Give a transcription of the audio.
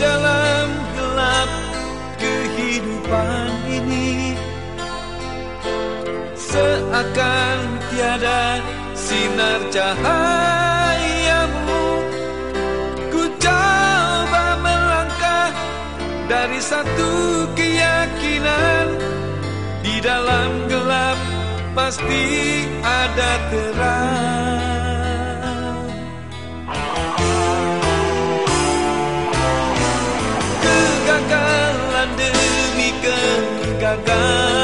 Dalam gelap kehidupan ini. Seakan tiada sinar cahayamu. Ku coba melangkah dari satu keyakinan. Di dalam gelap pasti ada terang Demi kegagalan